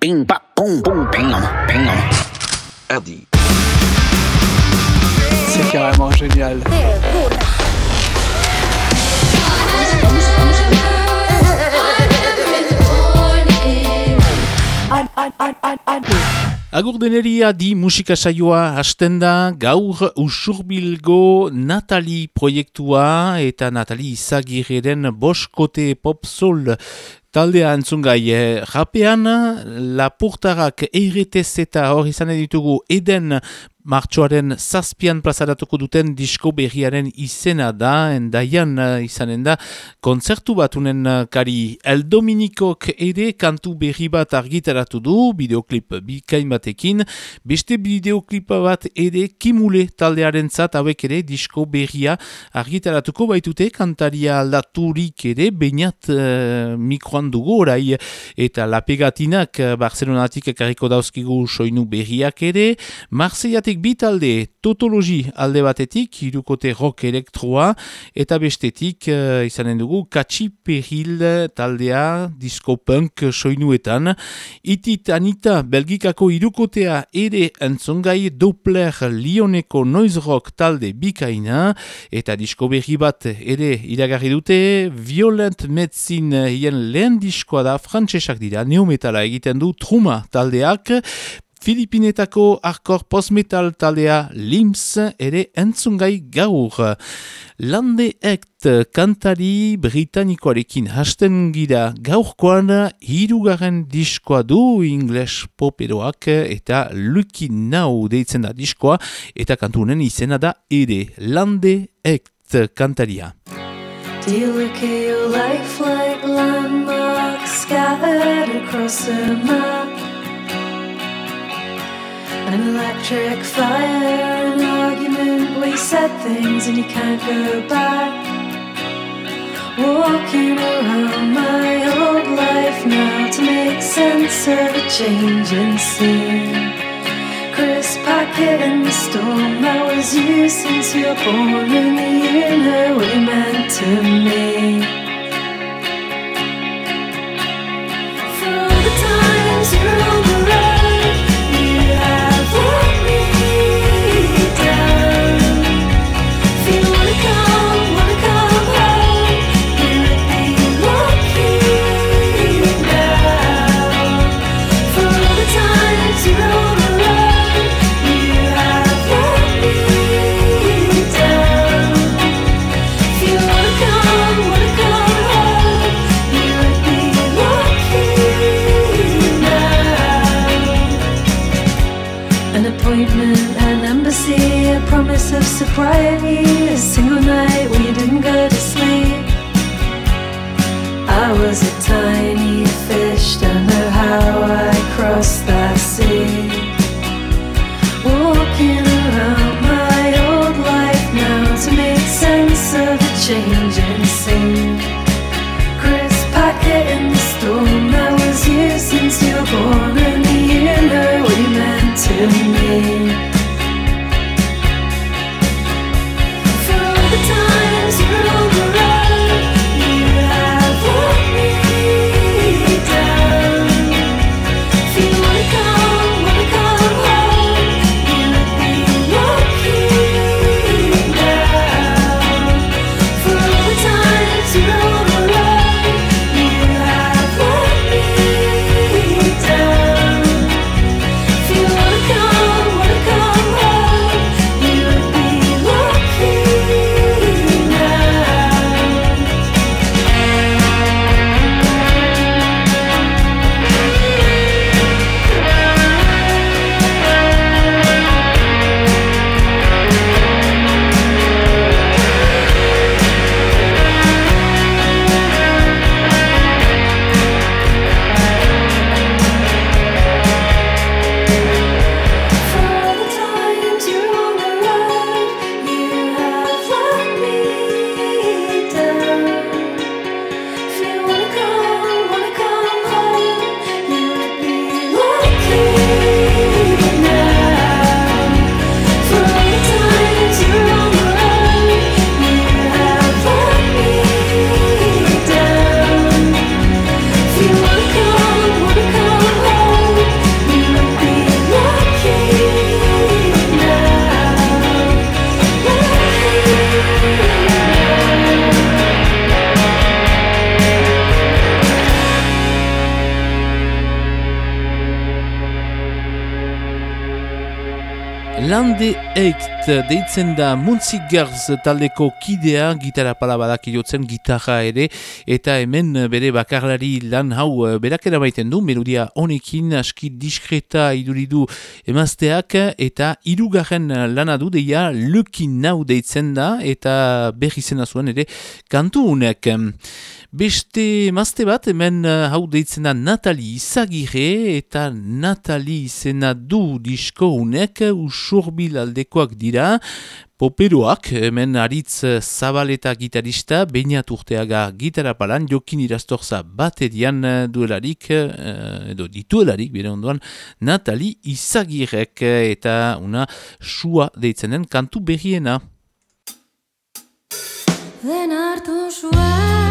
Bing, ba, boom, boom, bing, bing. Adi. C'est carrément génial. Agur deneria di musika saioa hasten da gaur usurbilgo Natali proiektua eta Natali izagirren boskote pop soul taldea entzungai eh, rapean lapurtarak eiretez eta hor izan ditugu eden martxoaren zazpian plazaratuko duten disko berriaren izena da, endaian uh, izanen da, kontzertu batunen uh, kari. El Dominikok ere kantu berri bat argitaratu du, bideoklip bikain batekin, beste bideoklipa bat ere kimule taldearen zat, hauek ere disko berria argitaratuko baitute, kantaria aldaturik ere, bainat uh, mikroan dugu orai, eta lapegatinak uh, Barcelonatik ekarriko dauzkigu soinu berriak ere, Marseilleatik bitalde totologi alde batetik, irukote rock elektroa, eta bestetik uh, izanen dugu katsi peril taldea disco punk soinuetan. Itit Anita Belgikako irukotea ere entzongai Doppler Lioneko noise rock talde bikaina, eta disko berri bat ere iragarri dute, Violent Medicine hien lehen diskoa da, frantsesak dira, neometala egiten du Truma taldeak, Filipinetako arkor postmetal taldea Lims ere entzungai gaur. Lande ekt kantari britanikoarekin hasten gira gaurkoan hirugarren diskoa du ingles poperoak eta Lucky Now deitzen da diskoa eta kantunen izena da ere Lande ekt kantaria. Do you look at life like landmarks scattered across the map? An electric fire, an argument, we said things and you can't go back. Walking around my old life now to make sense of a changing scene. Chris Packet in the storm, that was you since you were born, and you know what you meant to me. Right. Deitzen da Muntzik Garz taldeko kidea, gitara palabadak jotzen gitarra ere, eta hemen bere bakarlari lan hau eh, berakera baiten du, melodia honekin aski diskreta iduridu emazteak, eta irugarren lana du deia lukin nau deitzen da, eta berri zena zuen ere kantu unek. Beste mazte bat, hemen uh, hau deitzen da Natali Izagire eta Natali izena du disko unek usurbil aldekoak dira. Poperoak, hemen aritz zabaleta gitarista, bainat urteaga gitara palan, jokin irastorza bat edian uh, duelarik, edo dituelarik, bere ondoan, Natali Izagirek eta una sua deitzenen kantu berriena. Den hartu sua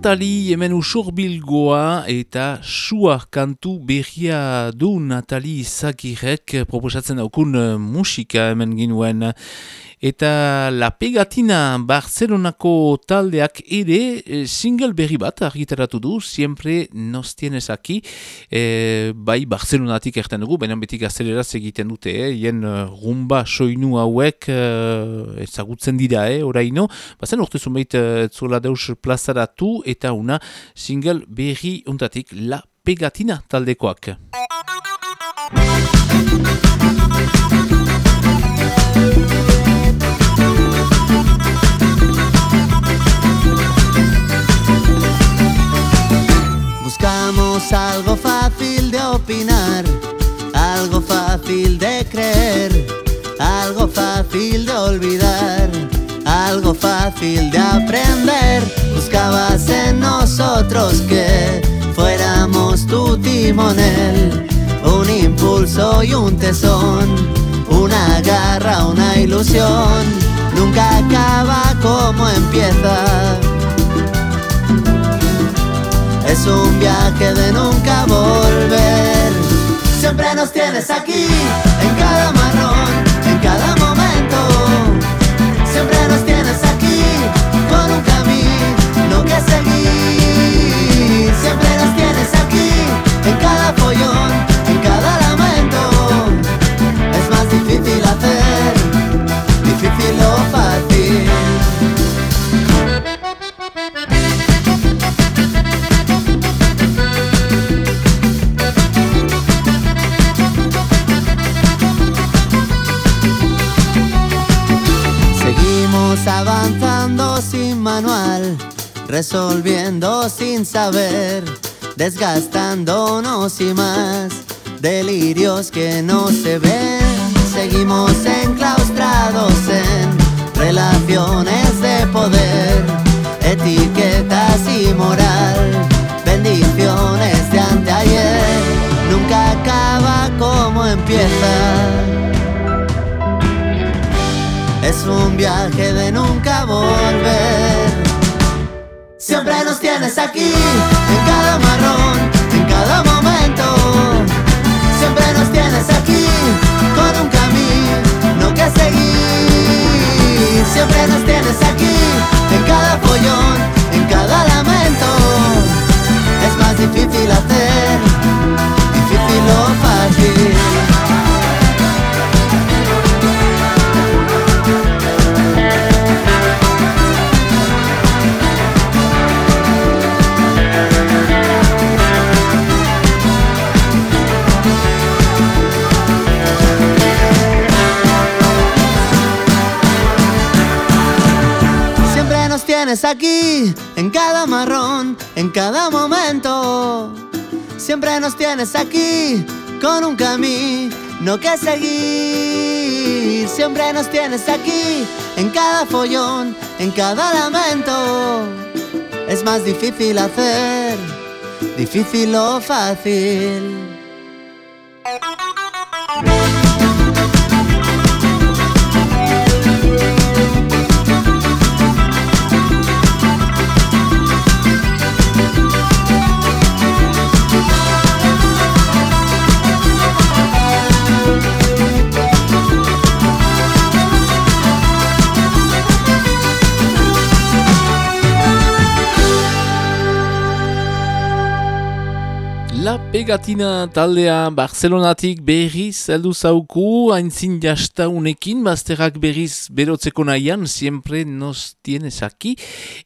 Natali hemen usurbilgoa eta sua kantu berria du Natali Zagirek proposatzen daukun musika hemen ginuen. Eta La Pegatina Barcelonako taldeak ere e, single berri bat argitaratu du, siempre nos tienes aquí, e, bai Barcelonatik erten dugu, baina beti gazteleraz egiten dute, eh? jen uh, rumba soinu hauek uh, ezagutzen dira, eh? oraino, bazen urte zumeit uh, zuela deus plazaratu eta una single berri untatik La Pegatina taldekoak. Algo fácil de opinar, algo fácil de creer, algo fácil de olvidar, algo fácil de aprender. Buscabas en nosotros que fuéramos tu timonel, un impulso y un tesón, una garra, una ilusión. Nunca acaba como empieza es un viaje de nunca volver. Siempre nos tienes aquí, en cada marrón, en cada momento. Siempre nos tienes aquí, con un camino que seguir. Siempre nos tienes aquí, en cada follón, en cada lamento. Es más difícil hacer, difícil o avanzando sin manual, resolviendo sin saber, desgastándonos y más, delirios que no se ven. Seguimos enclaustrados en relaciones de poder, etiquetas y moral, bendiciones de anteayer. Nunca acaba como empieza es un viaje de nunca volver. Siempre nos tienes aquí, en cada marrón, en cada momento. Siempre nos tienes aquí, con un camino que seguir. Siempre nos tienes aquí, en cada follón, en cada lamento. Es más difícil hacer, difícil o fácil. Aquí, en cada marrón, en cada momento. Siempre nos tienes aquí, con un camino que seguir. Siempre nos tienes aquí, en cada follón, en cada lamento. Es más difícil hacer, difícil o fácil. Pegatina taldea Barcelonatik berriz heldu zauku, haintzin jastaunekin, bazterrak berriz berotzeko nahian, siempre nos tienes aquí,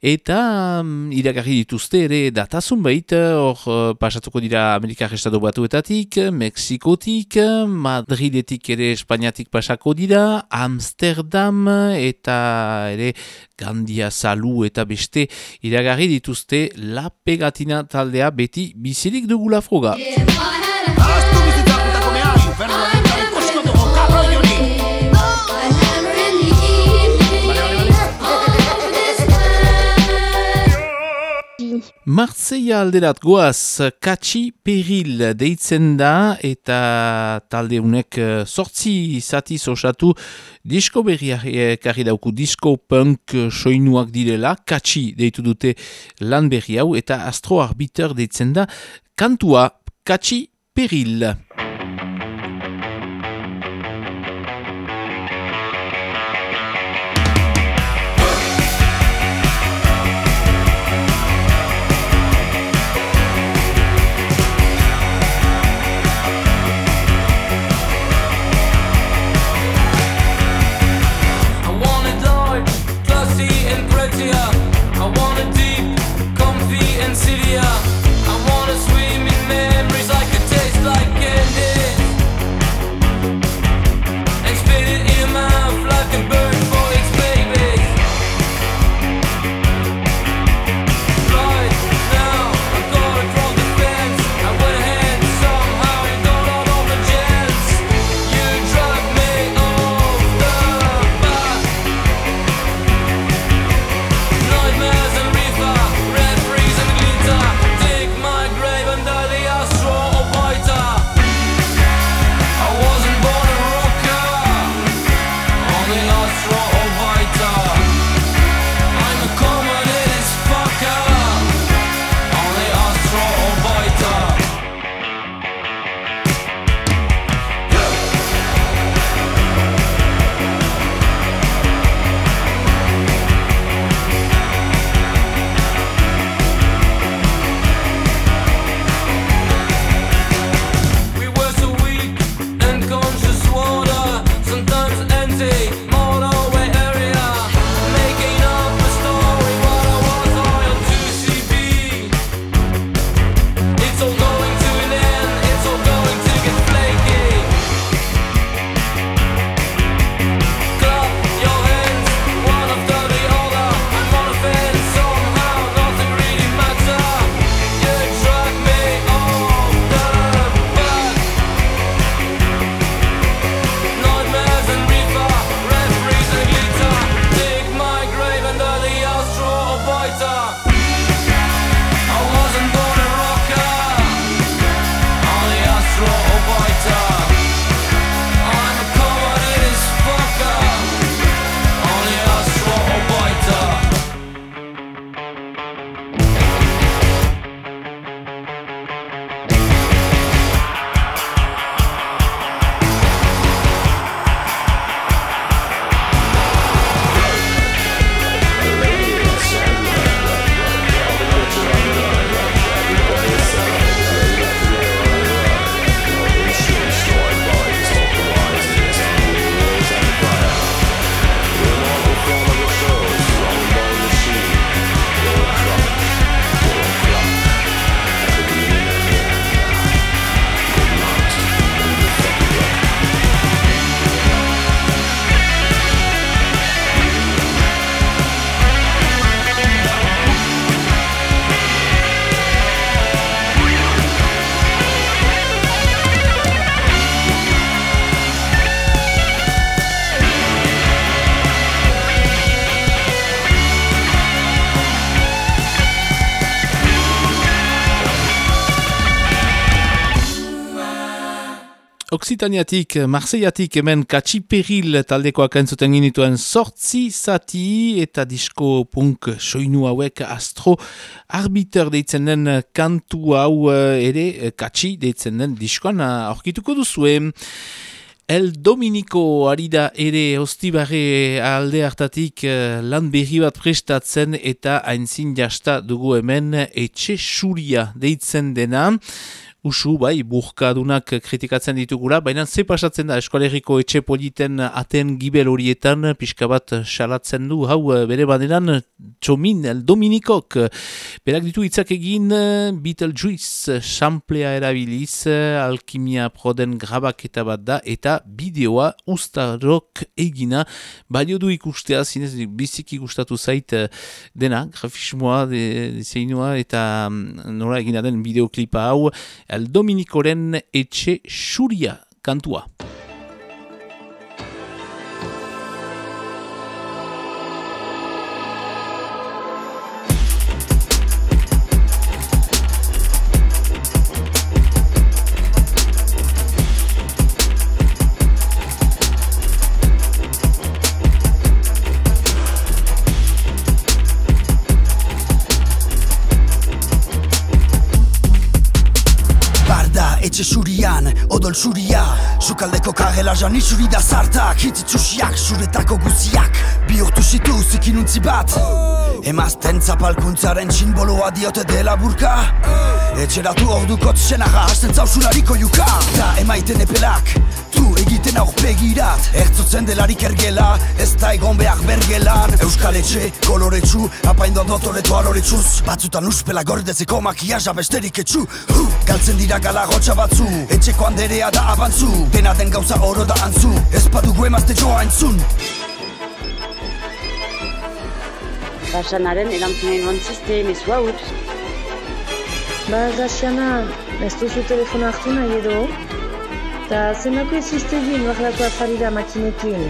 eta um, iragarri dituzte ere datazun bait, hor uh, pasatuko dira Amerikar Estado Batuetatik, Mexikotik, Madridetik ere Espainiatik pasako dira, Amsterdam, eta ere Gandia Salu eta beste iragarri dituzte La Pegatina taldea beti bizirik dugula froga. Martzeia alderat goaz Katsi Peril deitzen da eta talde unek sortzi zati osatu disko berria karri dauku disko punk soinuak direla Katsi deitu dute lan berri hau eta astro arbiter deitzen da kantua Katsi Peril. Oksitaniatik, Marseillatik hemen Katsiperil taldekoak entzuten ginituen sortzi zati eta disko punk soinu hauek astro arbiter deitzen den kantu hau eh, ere eh, Katsi deitzen den diskoan eh, aurkituko duzue. El Dominico arida ere hostibarre alde hartatik lan berri bat prestatzen eta aintzin jasta dugu hemen etxe suria deitzen dena usu, bai, burkadunak kritikatzen ditugula, baina ze pasatzen da eskoleriko etxe politen aten gibel horietan, pixka bat salatzen du, hau, bere baderan, txomin, el Dominikok, berak ditu itzak egin, Beetlejuice, samplea erabiliz, alkimia proden grabaketa bat da, eta bideoa ustarok egina, balio du ikustea, zinez, biziki gustatu zait dena, grafismoa, zeinua, eta nora egina den bideoklipa hau, El Dominikoren etxe xuria kantua. Odol suria Sukaldeko kagela jani suri da zartak Hitzitzusiak, suretako guziak. Bihurtu zitu zikinuntzi bat. Emazten zapalkuntzaren simboloa diote dela burka. Etxeratu ordukot senaga hasten zausulariko juka Da emaiten epelak, egiten aurpegirat. Ertzutzen delarik ergela, ez da egon behar bergelan. Euskal etxe, koloretsu, apaindoan dotoretu aloretxuz Batzutan uspela gordezeko makiaja besterik etxu. Huh! Galtzen dira gala gotxa batzu, etxeko handerea da abantzu. Dena den gauza oro da antzu, ez padugu emazte joa entzun. Basanaren erantzunen nuen zizte, mesu haut. Ba, Daciana, ez duzu telefona hartu nahi edo? Ta zenako ez iztegin warlako afari da makinekin.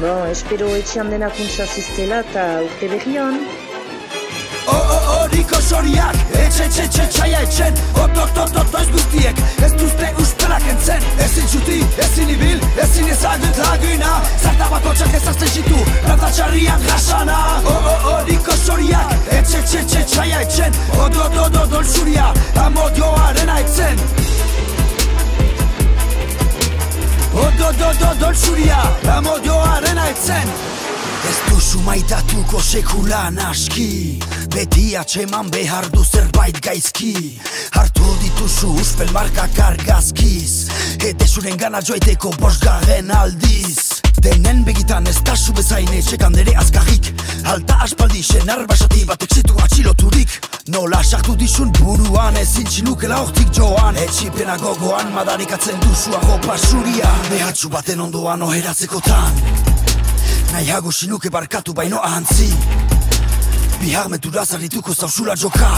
Bon, espero etxean denakuntza ziztela eta urte berrian. Oh, oh, oh, riko soriak, etxe, etxe, etxe, txaia etxen. Ot, ot, ot, ot, oiz guztiek, ez duzte uspelak entzen. Ezin txuti, ezin ibil, ezin ezagut laguna. Zarta bat otxak ezazte zitu, rata txarrian jasana. Oh, oh, oh, riko soriak, etxe, etxe, etxe, txaia etxen. Ot, ot, ot, ot, ot, zuria, Ot, ot, ot, ot, ot, zuria, amodioarena etzen Ez duzu maitatuko sekulan aski Beti atxeman behar du zerbait gaizki. Hartu dituzu uspel markak argazkiz Ete zuren gana joaiteko bosgarren aldiz Denen begitan ez da zu bezain etxekan dere azkarrik. Alta aspaldi senar basati batek zitu atxiloturik. Nola sartu dizun buruan ezin txinukela hortik joan. Etxipena gogoan madarikatzen duzu arropa zuria Behatzu baten ondoan oheratzekotan. Nahiago sinuke barkatu baino ahantzi Bihar metura zarrituko zauzula joka.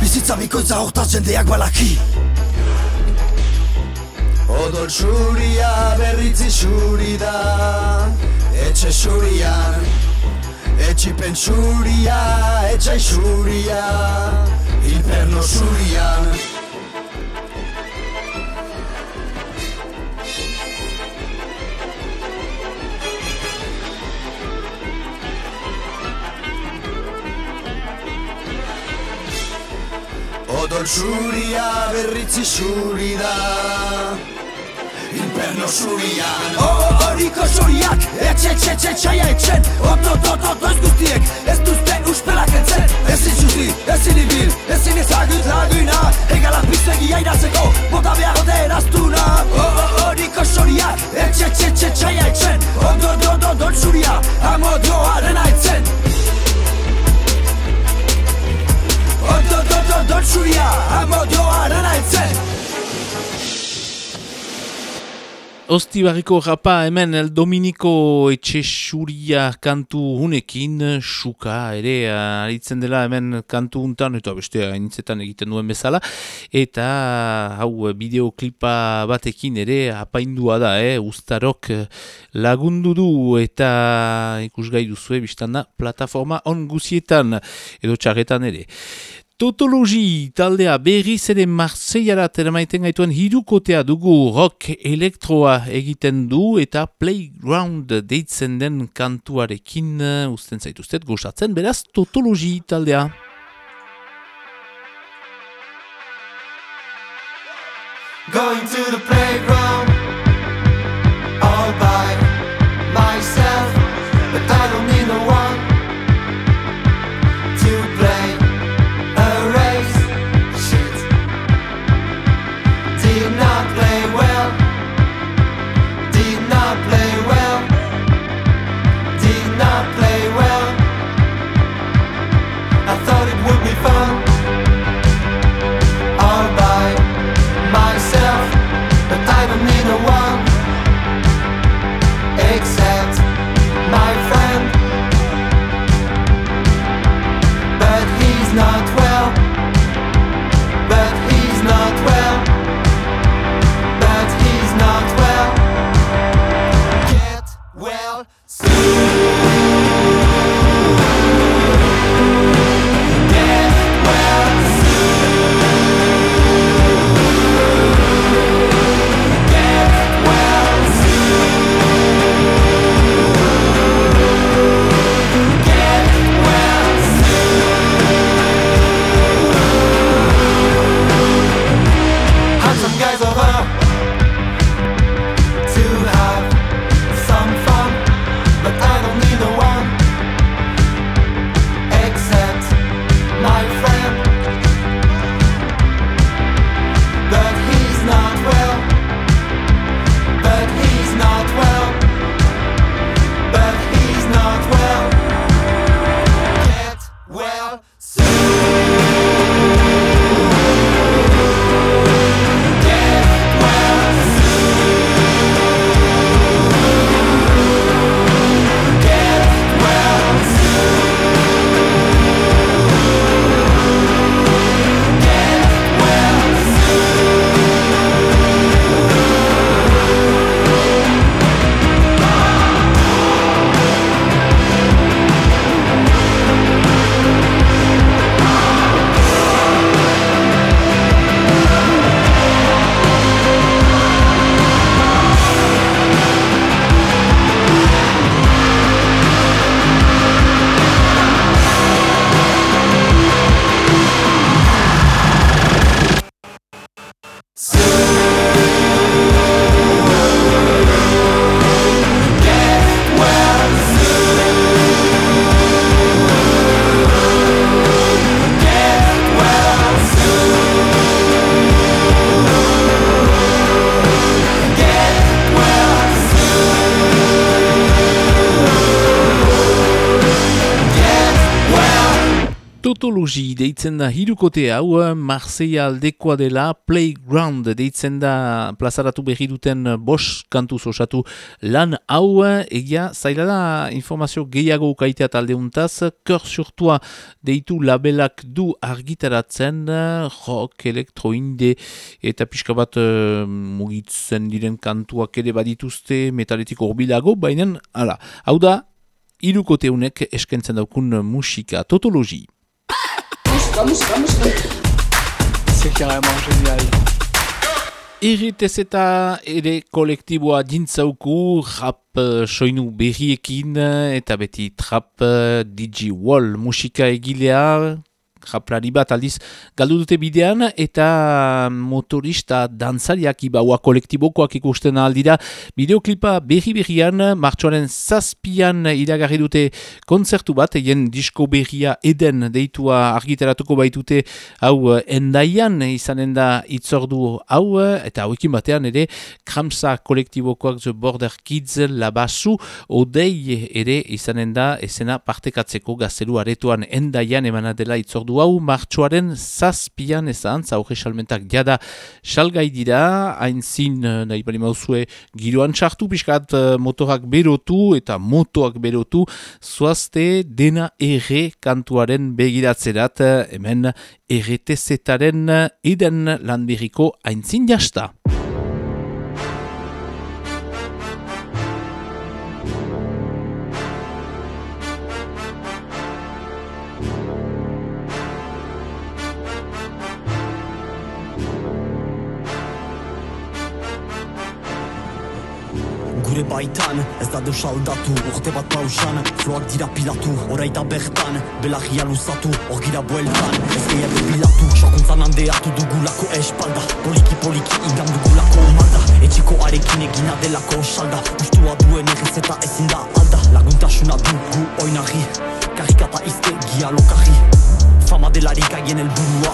Bizitza bikoitza hortaz jendeak balaki Odol xuria berritzi xuri da. Etxe xurian Etxipen xuria, etxai xuria Inferno xurian Odol xuria berritzi xuri da Inferno xurian Oh, oh, horiko xuriak Etxe, etxe, etxe, txaia etxen. Oto, to, to, to, ez guztiek. Ez duzte uspelak entzen. Ezin xuti, ezin ibil Ezin ezagut laguna Egalak bizegi airatzeko Bota behar ode eraztuna. Oh, oh, horiko xuriak Etxe, etxe, etxe, txaia etxen. Oto, to, to, to, xuria Amodioarena etzen. Oto, to, to, to, xuria Amodioarena etzen Ostibarriko rapa hemen El Dominiko etxe xuria kantu hunekin, suka ere aritzen dela hemen kantu untan, eta beste hainitzetan egiten duen bezala, eta hau bideoklipa batekin ere apaindua da, eh? ustarok lagundu du eta ikusgai duzue biztanda plataforma on guzietan edo txarretan ere. Totologi taldea berriz ere Marseillara teramaiten gaituen hirukotea dugu rock elektroa egiten du eta playground deitzen den kantuarekin usten zaituztet gozatzen beraz Totologi taldea. Going to the playground Totologi deitzen da hirukote hau, Marseilla aldekoa dela Playground deitzen da plazaratu berri duten bos kantuz osatu lan hau, egia zaila da informazio gehiago ukaitea taldeuntaz, kör surtua deitu labelak du argitaratzen, rock, elektro, inde, eta pixka bat uh, mugitzen diren kantuak ere badituzte metaletik urbilago, baina, hala, hau da, irukoteunek eskentzen daukun musika, totologi. Vamos, vamos. C'est carrément génial. Irritez eta ere kolektiboa jintzauku rap uh, soinu berriekin eta beti trap uh, digi wall musika egilea japlari bat aldiz galdu dute bidean eta motorista dantzariak ibaua kolektibokoak ikusten aldira bideoklipa berri berrian martxoaren zazpian iragarri dute kontzertu bat egen disko berria eden deitua argiteratuko baitute hau endaian izanen da itzordu hau eta hauekin batean ere kramsa kolektibokoak The Border Kids labasu odei ere izanen da esena partekatzeko gazelu aretoan. Endaian emana dela hau martxoaren zazpian ezan, zaurre salmentak jada salgai dira, hain zin eh, nahi bali mauzue giroan txartu, piskat eh, motorak berotu eta motoak berotu, zoazte dena erre kantuaren begiratzerat, eh, hemen erretezetaren eden lanberiko hain zin jasta. Gure baitan Ez da deus aldatu, urte bat pausan Floak dira pilatu, oraita bertan Belagia luzatu, hor gira bueltan. Ez gehiago bilatu, sokuntzan handeatu dugulako espalda. Poliki poliki igan dugulako malda. Etxiko arekin egina delako salda. Ustua duen errez eta ezin da alda. Laguntasuna dugu oinarri. Karikata izte gia lokarri Fama delarik aien elburua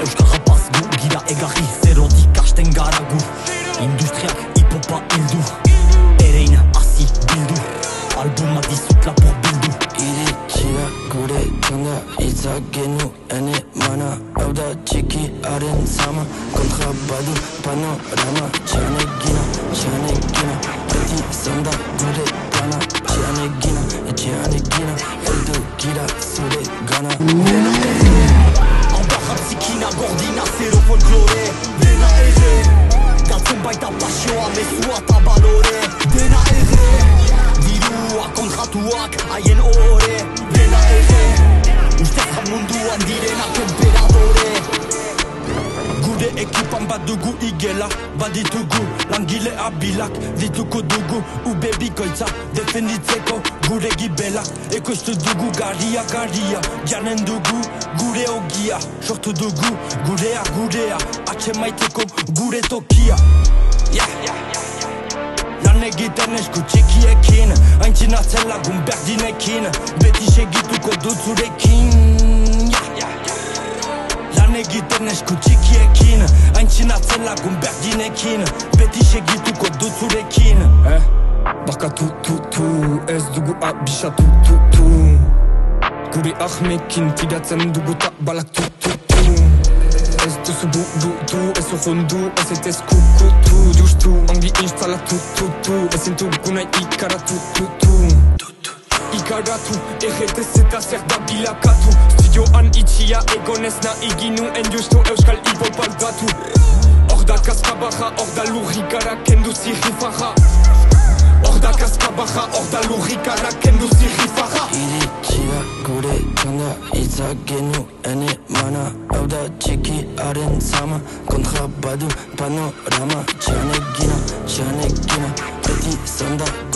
Euskal rapaz gu gira egarri Gure ahmekin Tiratzen dugu ta balak tu tu tu. Ez duzu bu bu tu Ez urrundu Ez ez kukutu Justu. Ongi instalatu tu tu Ezin dugu nahi ikaratu tu Jaren sama, kontrabadu, panorama chane gina preti sanda.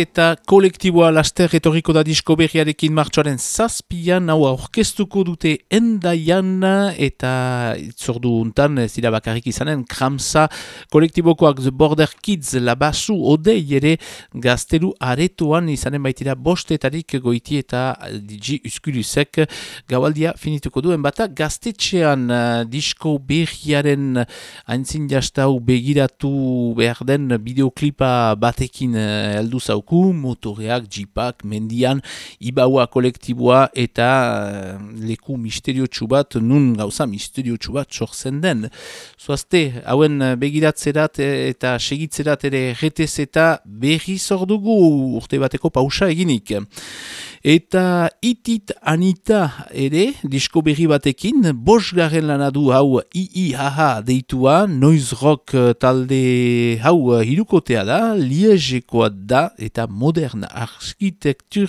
Eta kolektiboa laster etorriko da disko berriarekin martxoaren zazpian, hau orkestuko dute endaian eta itzordu untan zira bakarrik izanen kramsa kolektibokoak The Border Kids labasu odei ere gazteru aretoan izanen baitira bostetarik goiti eta digi uskulusek gaualdia finituko duen bata gaztetxean. Disko berriaren haintzin jastau begiratu behar den bideoklipa batekin heldu zauku, motoreak, jipak, mendian, ibaua kolektiboa eta uh, leku misterio bat, nun gauza misterio bat sortzen den. Zoazte, hauen begiratzerat eta segitzerat ere retez eta berri zordugu urte bateko pausa eginik. Eta itit anita ere, disko berri batekin, bos garen lanadu hau IIHH deitua, noiz rock talde hau hirukotea da, liegekoa da eta modern arkitektur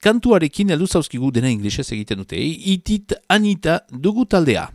kantuarekin heldu zauzkigu dena inglesez egiten dute. Itit Anita dugu taldea.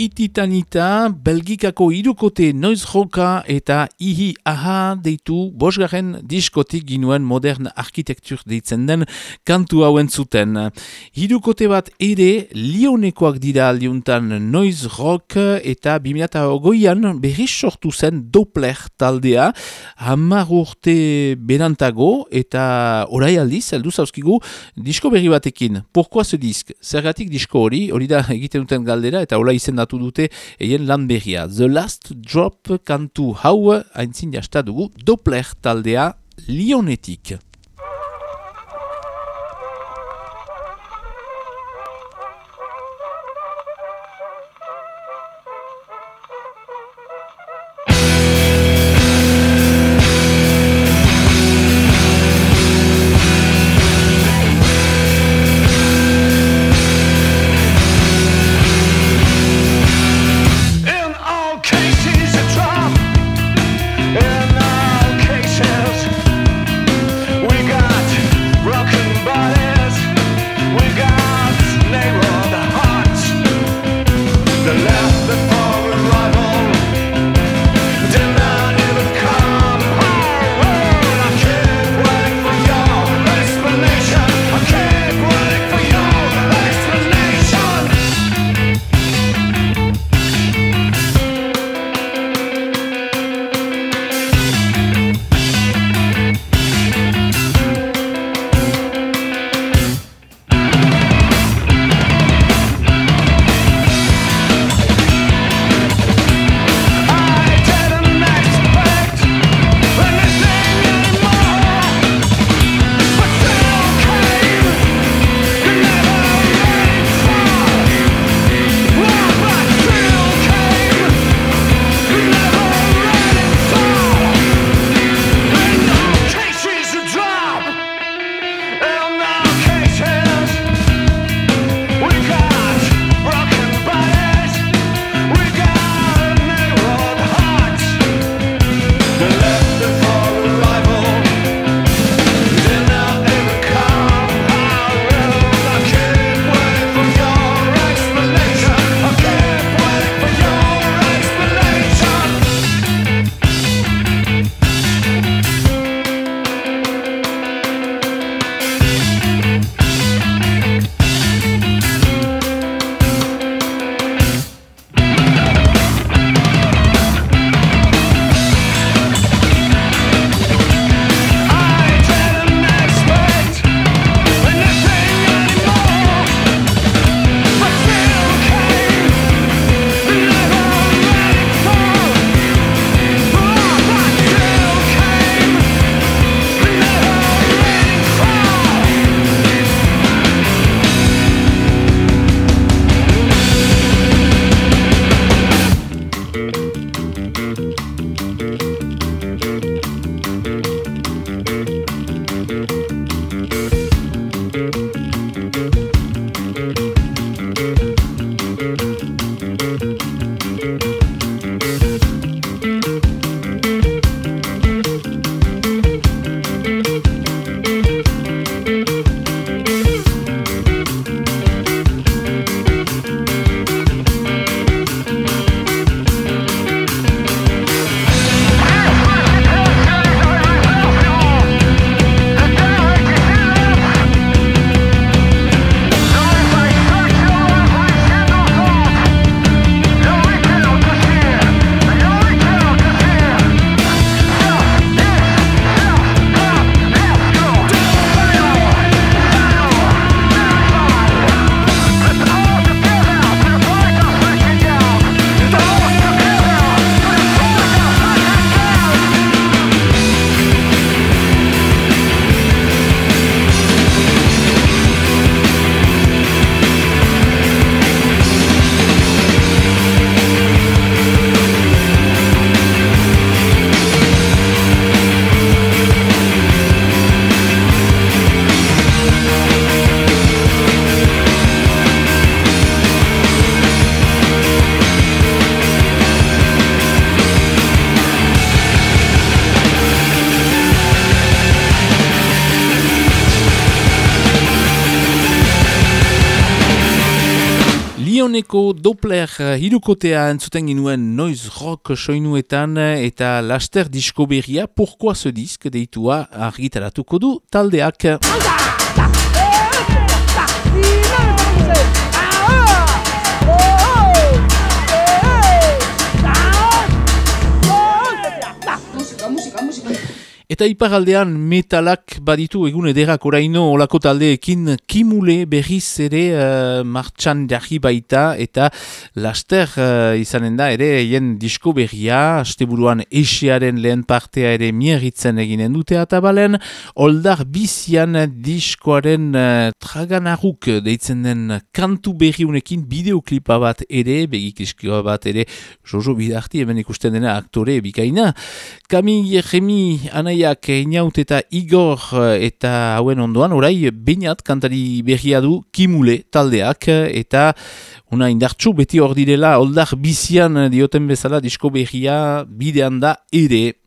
Ititanita, belgikako irukote noiz joka eta ihi aha deitu bosgarren diskotik ginuen modern arkitektur deitzen den kantu hauen zuten. Irukote bat ere lionekoak dira aldiuntan noiz rock eta 2008an berriz sortu zen Doppler taldea, hamar urte berantago eta orai aldiz, heldu zauzkigu, disko berri batekin. Porkoa ze disk? Zergatik disko hori, hori da egiten duten galdera eta hola izendatu dute eien lan berria. The Last Drop kantu hau haintzin jastadugu Doppler taldea Lionetik. Bioneko Doppler uh, hirukotea entzuten ginuen noiz rock soinuetan eta laster disko berria Pourquoi ce disque deitua argitaratuko du taldeak. Eta iparaldean metalak baditu egun ederak oraino olako taldeekin kimule berriz ere uh, martxan jarri baita eta laster uh, izanen da ere eien disko berria, asteburuan esiaren lehen partea ere mieritzen eginen dute eta balen, oldar bizian diskoaren uh, traganaruk deitzen den kantu berriunekin bideoklipa bat ere, begik bat ere, jojo bidarti hemen ikusten dena aktore bikaina. Kami Jemi anai Iaiak inaut eta Igor eh, eta hauen ondoan, orai bainat kantari berria du Kimule taldeak eta una indartsu beti hor direla oldar bizian dioten bezala disko berria bidean da ere.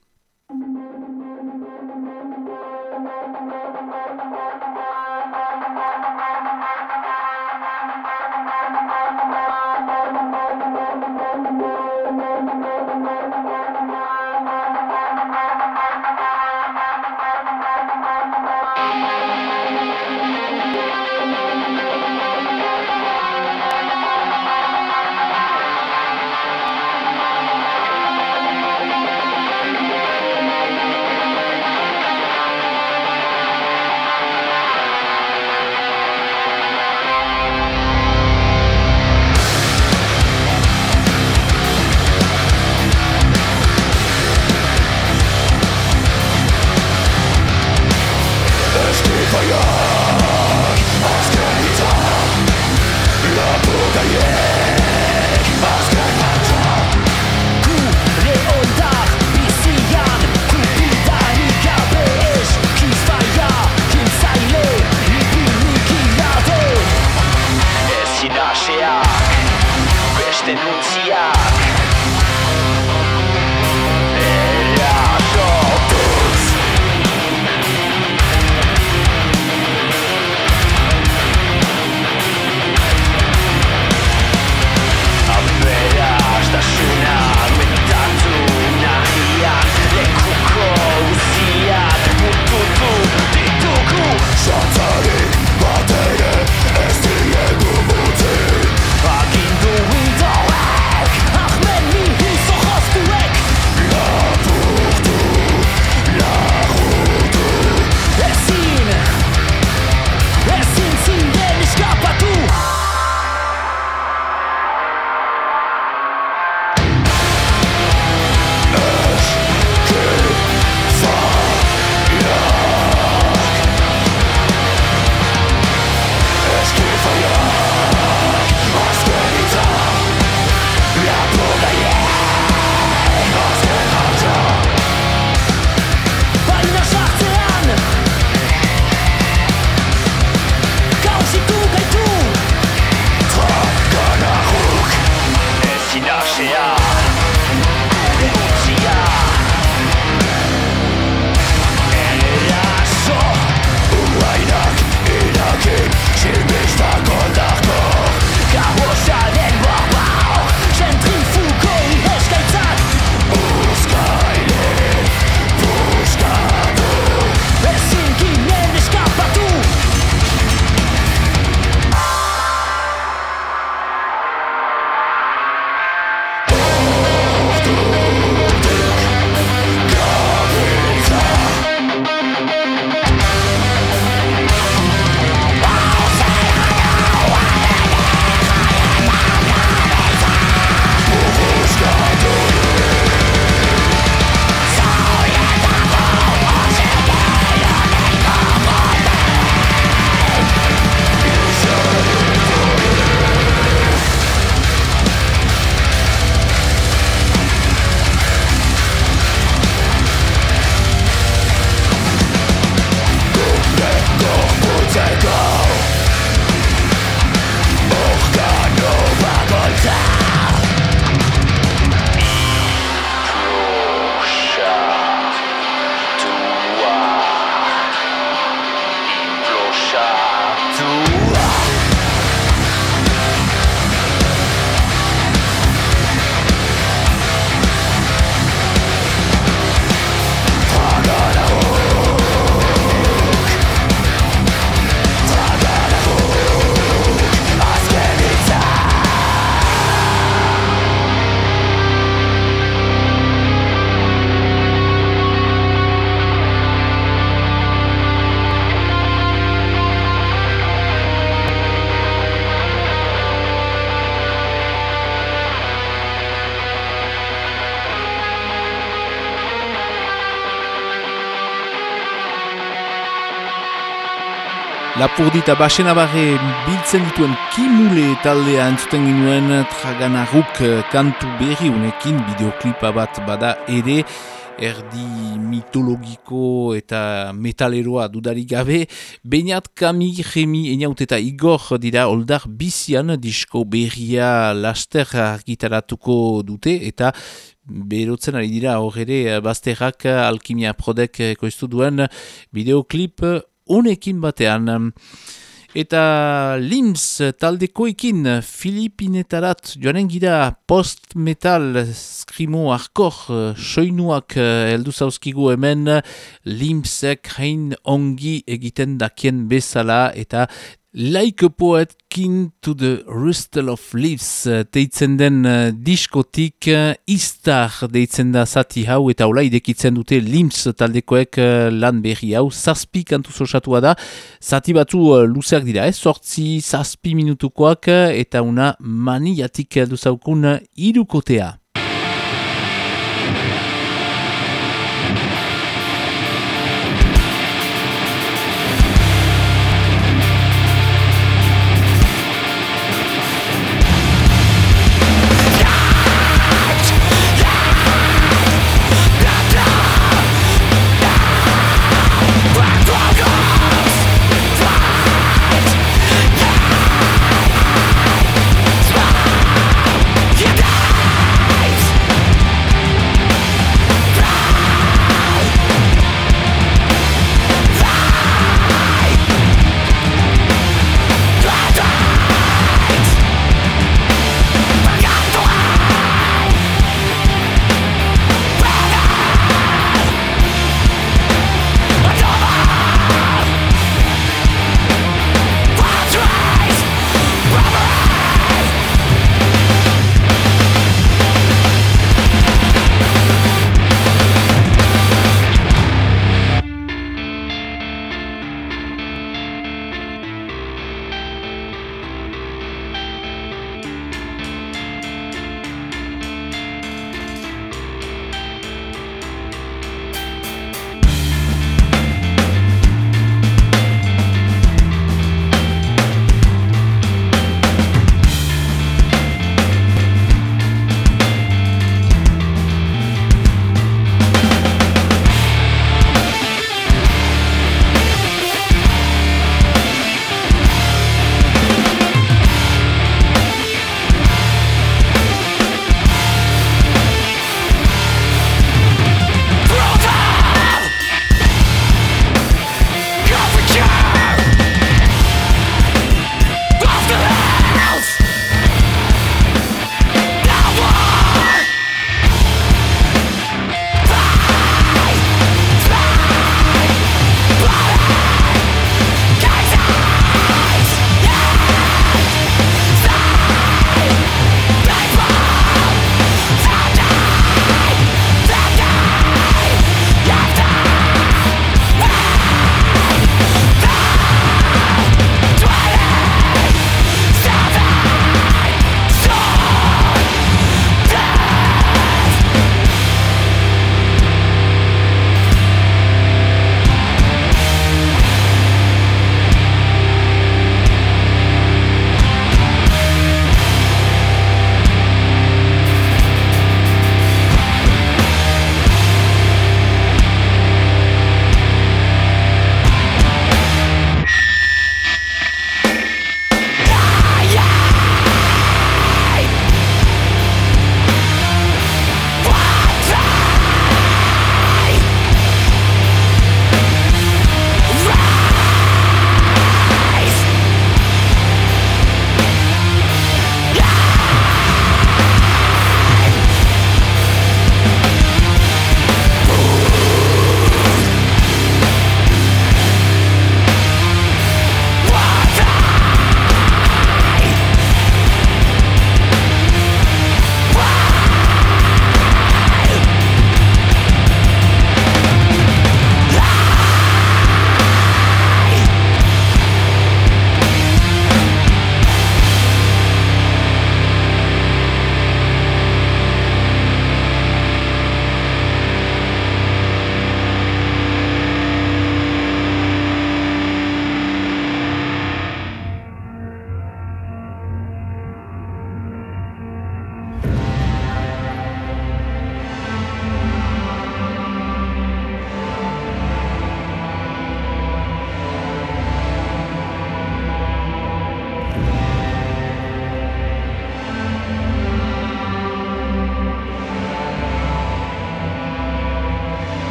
Lapurdita basena barre biltzen dituen kimule taldea entzuten ginuen traganaruk kantu berri unekin bideoklipa bat bada ere erdi mitologiko eta metaleroa dudarik gabe Beinat Kami, Remi, Einaut eta Igor dira oldar bizian disko berria laster gitaratuko dute eta berotzen ari dira horre bazterrak alkimia prodek koiztu duen bideoklip unekin batean. Eta Lims taldekoekin Filipinetarat joanen gira post-metal skrimo arkor soinuak heldu zauzkigu hemen Limsek hain ongi egiten dakien bezala eta Like a poet kin to the rustle of leaves deitzen den uh, diskotik uh, istar deitzen da zati hau eta ola idekitzen dute lims taldekoek uh, lan berri hau. Zazpi kantu zosatua da. Zati batzu uh, luzeak dira ez sortzi zazpi minutukoak eta una maniatik duzaukun uh, irukotea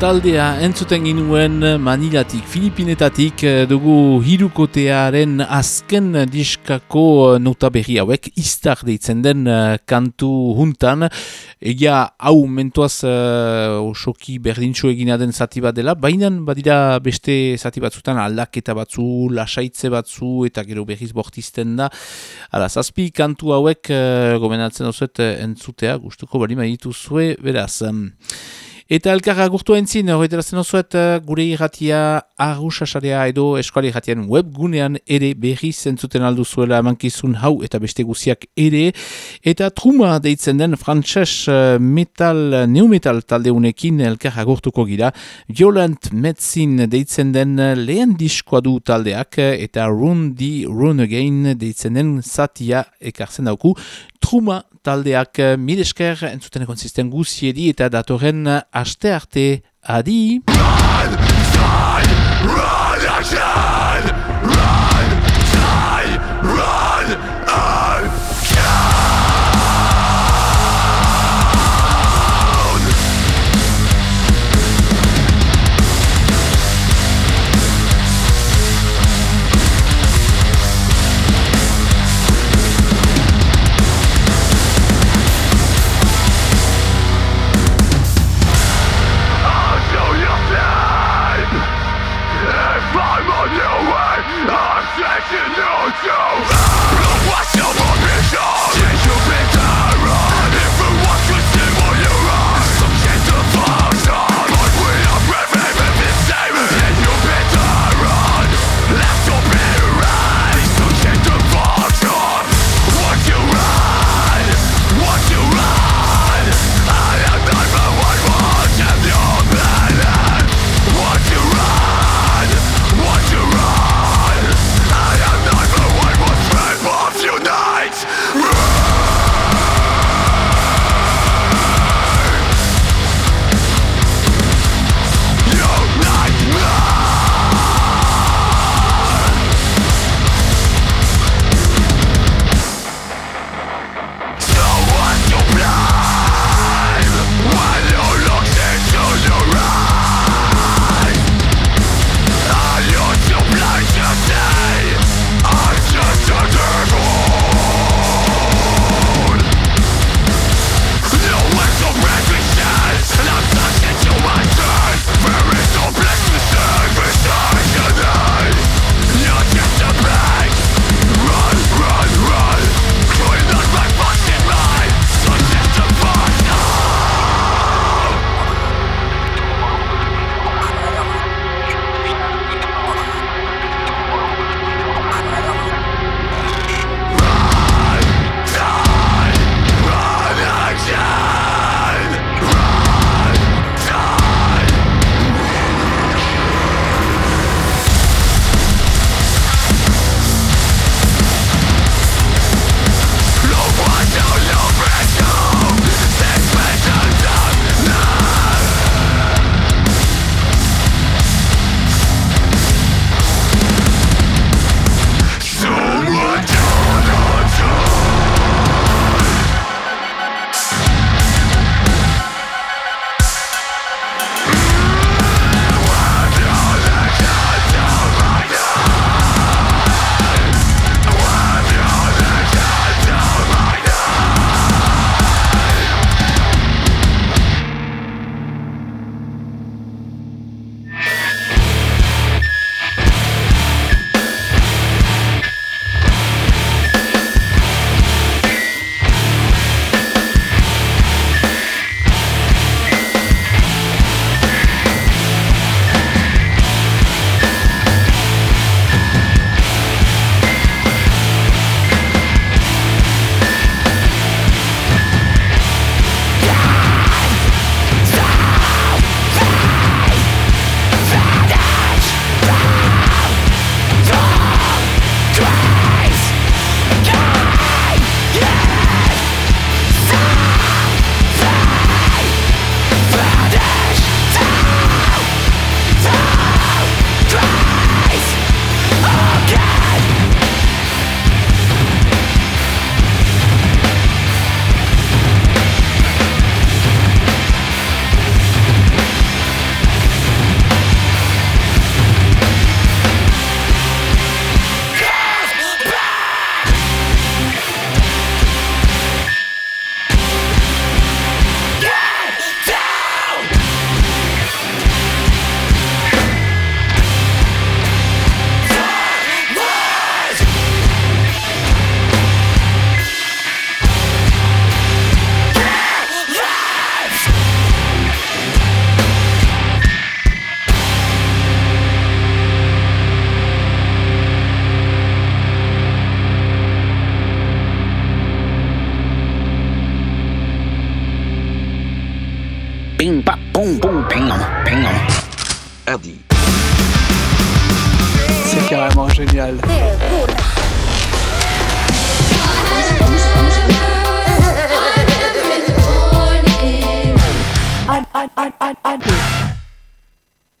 taldea entzuten ginuen Manilatik, Filipinetatik dugu hirukotearen azken diskako nota berri hauek iztar deitzen den kantu juntan. Egia hau mentuaz uh, osoki berdintxo egina den zati bat dela, baina badira beste zati batzutan aldaketa batzu, lasaitze batzu eta gero berriz bortizten da. Hala, zazpi kantu hauek uh, gomenatzen osuet entzutea, gustuko bali maitu zue, beraz. Eta elkarra agurtu entzin, horretarazten osuet eh, gure irratia arrusasarea edo eskuali irratian webgunean ere berri zentzuten aldu zuela mankizun hau eta beste guziak ere. Eta truma deitzen den frantses eh, metal, new metal talde unekin elkarra agurtuko gira. Violent Medicine deitzen den lehen diskoa du taldeak eta Run di Run Again deitzen den satia ekartzen dauku. Truma taldeak eh, milesker entzuten ekonsisten guziedi eta datorren eh, aste arte adi. Run,